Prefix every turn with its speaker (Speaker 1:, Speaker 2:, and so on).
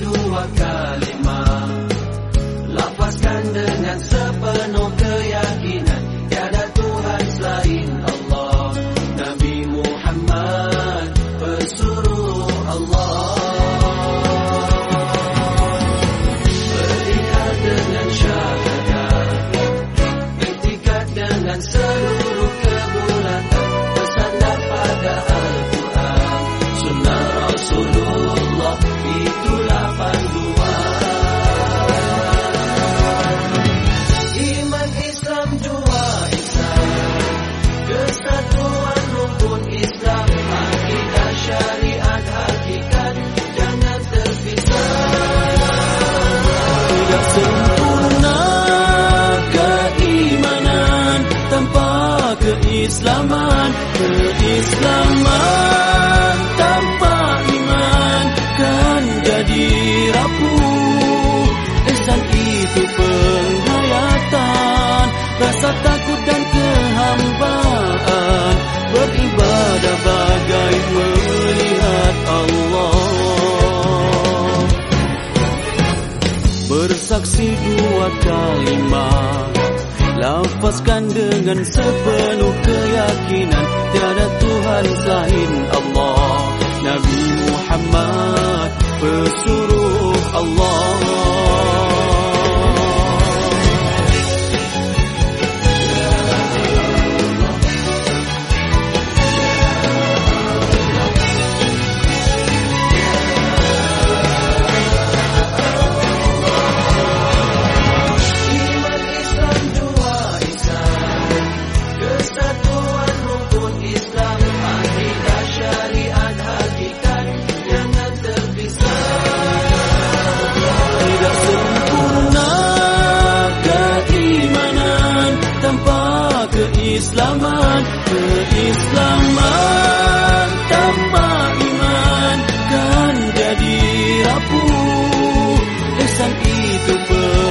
Speaker 1: dua kalimat. Lapaskan dengan sepenuh
Speaker 2: keislaman Keislaman. Tanpa iman kan jadi rapuh. Ihsan itu penghayatan Rasa takut dan kehambaan. Beribadah bagai melihat Allah. Bersaksi dua kalimat Lafazkan dengan sepenuh keyakinan Tiada Tuhan selain Allah. Nabi Muhammad pesuruh Allah tu pão.